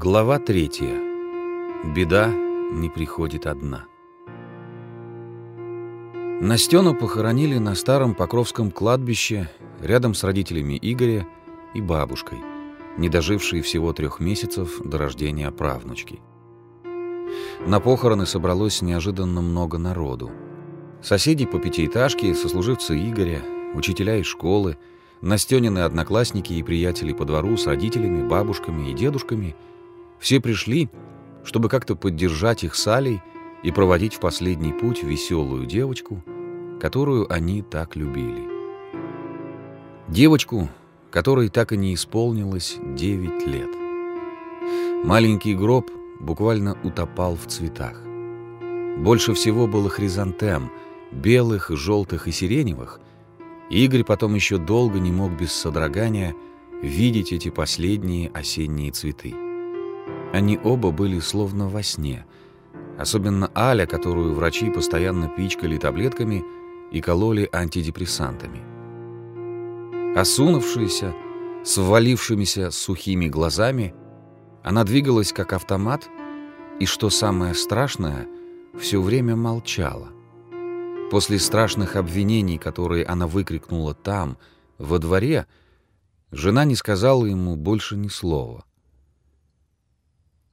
Глава третья. Беда не приходит одна. Настену похоронили на старом Покровском кладбище рядом с родителями Игоря и бабушкой, не дожившей всего трех месяцев до рождения правнучки. На похороны собралось неожиданно много народу. Соседи по пятиэтажке, сослуживцы Игоря, учителя из школы, Настенины одноклассники и приятели по двору с родителями, бабушками и дедушками — все пришли, чтобы как-то поддержать их с Алей и проводить в последний путь веселую девочку, которую они так любили. Девочку, которой так и не исполнилось 9 лет. Маленький гроб буквально утопал в цветах. Больше всего было хризантем, белых, желтых и сиреневых, Игорь потом еще долго не мог без содрогания видеть эти последние осенние цветы. Они оба были словно во сне. Особенно Аля, которую врачи постоянно пичкали таблетками и кололи антидепрессантами. Осунувшаяся, с сухими глазами, она двигалась как автомат и, что самое страшное, все время молчала. После страшных обвинений, которые она выкрикнула там, во дворе, жена не сказала ему больше ни слова.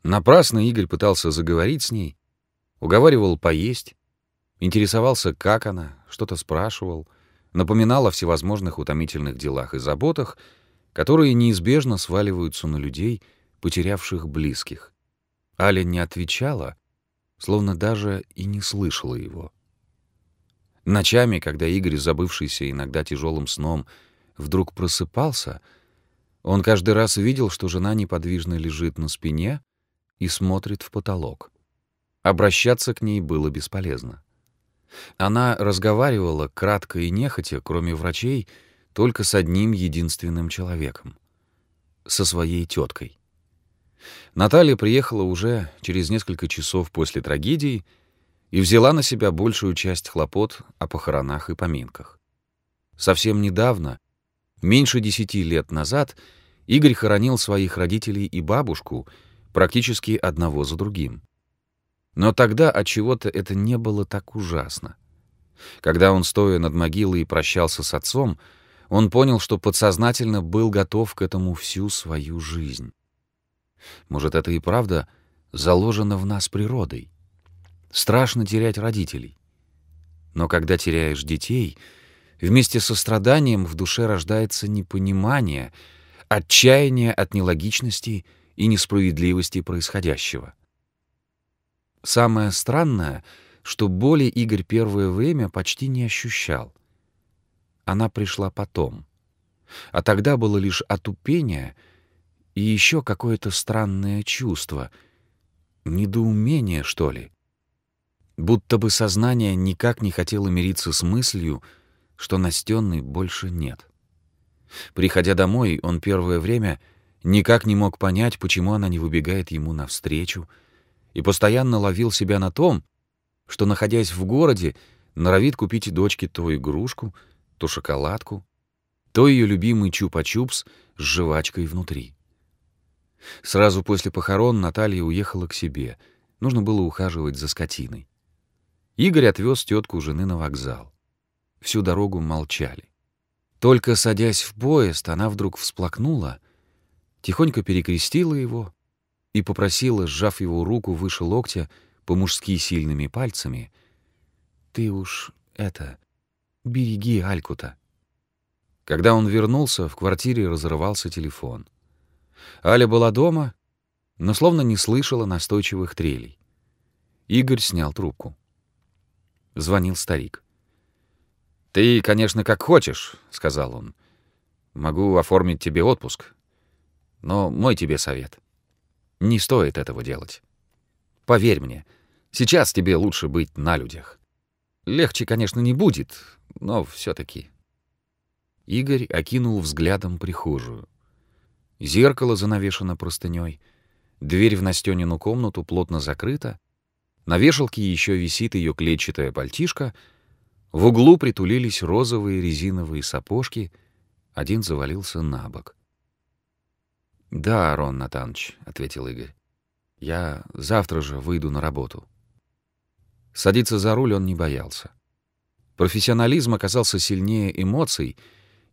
Напрасно Игорь пытался заговорить с ней, уговаривал поесть, интересовался, как она, что-то спрашивал, напоминал о всевозможных утомительных делах и заботах, которые неизбежно сваливаются на людей, потерявших близких. Аля не отвечала, словно даже и не слышала его. Ночами, когда Игорь, забывшийся иногда тяжелым сном, вдруг просыпался, он каждый раз видел, что жена неподвижно лежит на спине, и смотрит в потолок. Обращаться к ней было бесполезно. Она разговаривала кратко и нехотя, кроме врачей, только с одним единственным человеком — со своей теткой. Наталья приехала уже через несколько часов после трагедии и взяла на себя большую часть хлопот о похоронах и поминках. Совсем недавно, меньше десяти лет назад, Игорь хоронил своих родителей и бабушку — практически одного за другим. Но тогда от чего-то это не было так ужасно. Когда он, стоя над могилой, прощался с отцом, он понял, что подсознательно был готов к этому всю свою жизнь. Может, это и правда заложено в нас природой. Страшно терять родителей. Но когда теряешь детей, вместе со страданием в душе рождается непонимание, отчаяние от нелогичности — и несправедливости происходящего. Самое странное, что боли Игорь первое время почти не ощущал. Она пришла потом. А тогда было лишь отупение и еще какое-то странное чувство. Недоумение, что ли? Будто бы сознание никак не хотело мириться с мыслью, что Настенной больше нет. Приходя домой, он первое время — Никак не мог понять, почему она не выбегает ему навстречу, и постоянно ловил себя на том, что, находясь в городе, норовит купить дочке то игрушку, то шоколадку, то ее любимый чупа-чупс с жвачкой внутри. Сразу после похорон Наталья уехала к себе. Нужно было ухаживать за скотиной. Игорь отвез тетку жены на вокзал. Всю дорогу молчали. Только садясь в поезд, она вдруг всплакнула тихонько перекрестила его и попросила, сжав его руку выше локтя, по-мужски сильными пальцами, «Ты уж это, береги Алькута». Когда он вернулся, в квартире разрывался телефон. Аля была дома, но словно не слышала настойчивых трелей. Игорь снял трубку. Звонил старик. «Ты, конечно, как хочешь», — сказал он. «Могу оформить тебе отпуск. Но мой тебе совет. Не стоит этого делать. Поверь мне, сейчас тебе лучше быть на людях. Легче, конечно, не будет, но все таки Игорь окинул взглядом прихожую. Зеркало занавешено простыней, дверь в Настёнину комнату плотно закрыта, на вешалке еще висит ее клетчатая пальтишка, в углу притулились розовые резиновые сапожки, один завалился на бок. «Да, Арон Натанович», — ответил Игорь. Я завтра же выйду на работу». Садиться за руль он не боялся. Профессионализм оказался сильнее эмоций,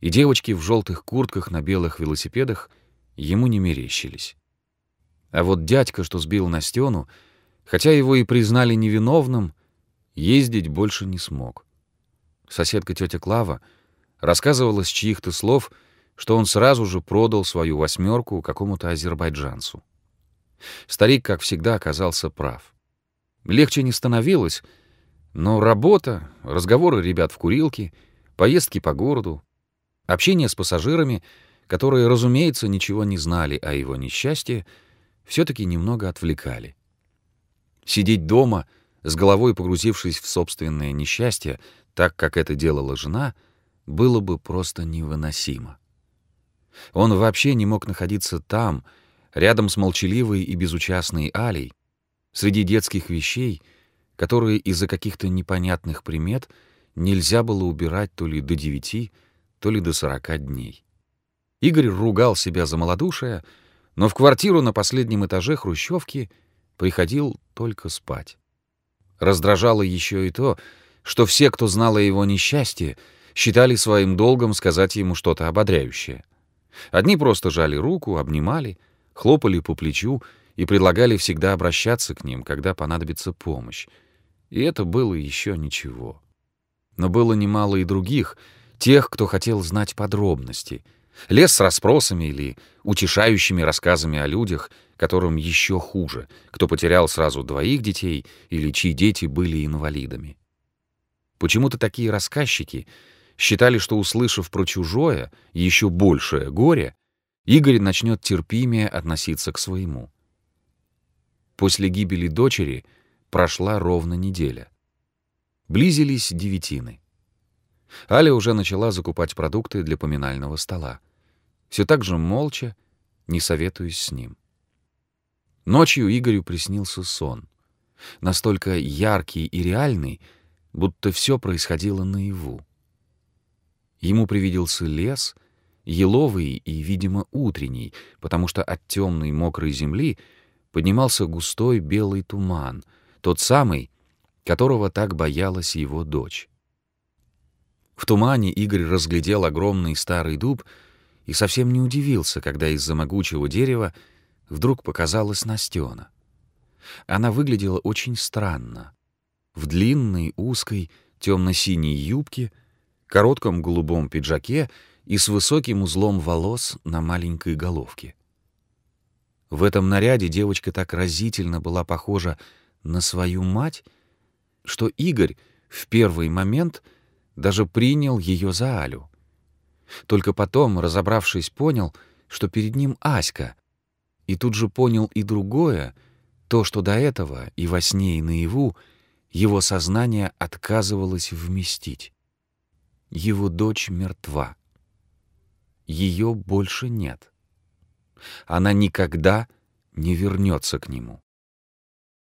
и девочки в желтых куртках на белых велосипедах ему не мерещились. А вот дядька, что сбил Настену, хотя его и признали невиновным, ездить больше не смог. Соседка тетя Клава рассказывала с чьих-то слов, что он сразу же продал свою восьмерку какому-то азербайджанцу. Старик, как всегда, оказался прав. Легче не становилось, но работа, разговоры ребят в курилке, поездки по городу, общение с пассажирами, которые, разумеется, ничего не знали о его несчастье, все-таки немного отвлекали. Сидеть дома, с головой погрузившись в собственное несчастье, так как это делала жена, было бы просто невыносимо. Он вообще не мог находиться там, рядом с молчаливой и безучастной Алей, среди детских вещей, которые из-за каких-то непонятных примет нельзя было убирать то ли до девяти, то ли до сорока дней. Игорь ругал себя за малодушие, но в квартиру на последнем этаже хрущевки приходил только спать. Раздражало еще и то, что все, кто знал о его несчастье, считали своим долгом сказать ему что-то ободряющее. Одни просто жали руку, обнимали, хлопали по плечу и предлагали всегда обращаться к ним, когда понадобится помощь. И это было еще ничего. Но было немало и других, тех, кто хотел знать подробности. Лез с расспросами или утешающими рассказами о людях, которым еще хуже, кто потерял сразу двоих детей или чьи дети были инвалидами. Почему-то такие рассказчики считали, что, услышав про чужое, еще большее горе, Игорь начнет терпимее относиться к своему. После гибели дочери прошла ровно неделя. Близились девятины. Аля уже начала закупать продукты для поминального стола. Все так же молча, не советуясь с ним. Ночью Игорю приснился сон. Настолько яркий и реальный, будто все происходило наяву. Ему привиделся лес, еловый и, видимо, утренний, потому что от темной мокрой земли поднимался густой белый туман, тот самый, которого так боялась его дочь. В тумане Игорь разглядел огромный старый дуб и совсем не удивился, когда из-за могучего дерева вдруг показалась Настена. Она выглядела очень странно. В длинной, узкой, темно-синей юбке, коротком голубом пиджаке и с высоким узлом волос на маленькой головке. В этом наряде девочка так разительно была похожа на свою мать, что Игорь в первый момент даже принял ее за Алю. Только потом, разобравшись, понял, что перед ним Аська, и тут же понял и другое, то, что до этого и во сне, и наяву его сознание отказывалось вместить. Его дочь мертва. Ее больше нет она никогда не вернется к нему.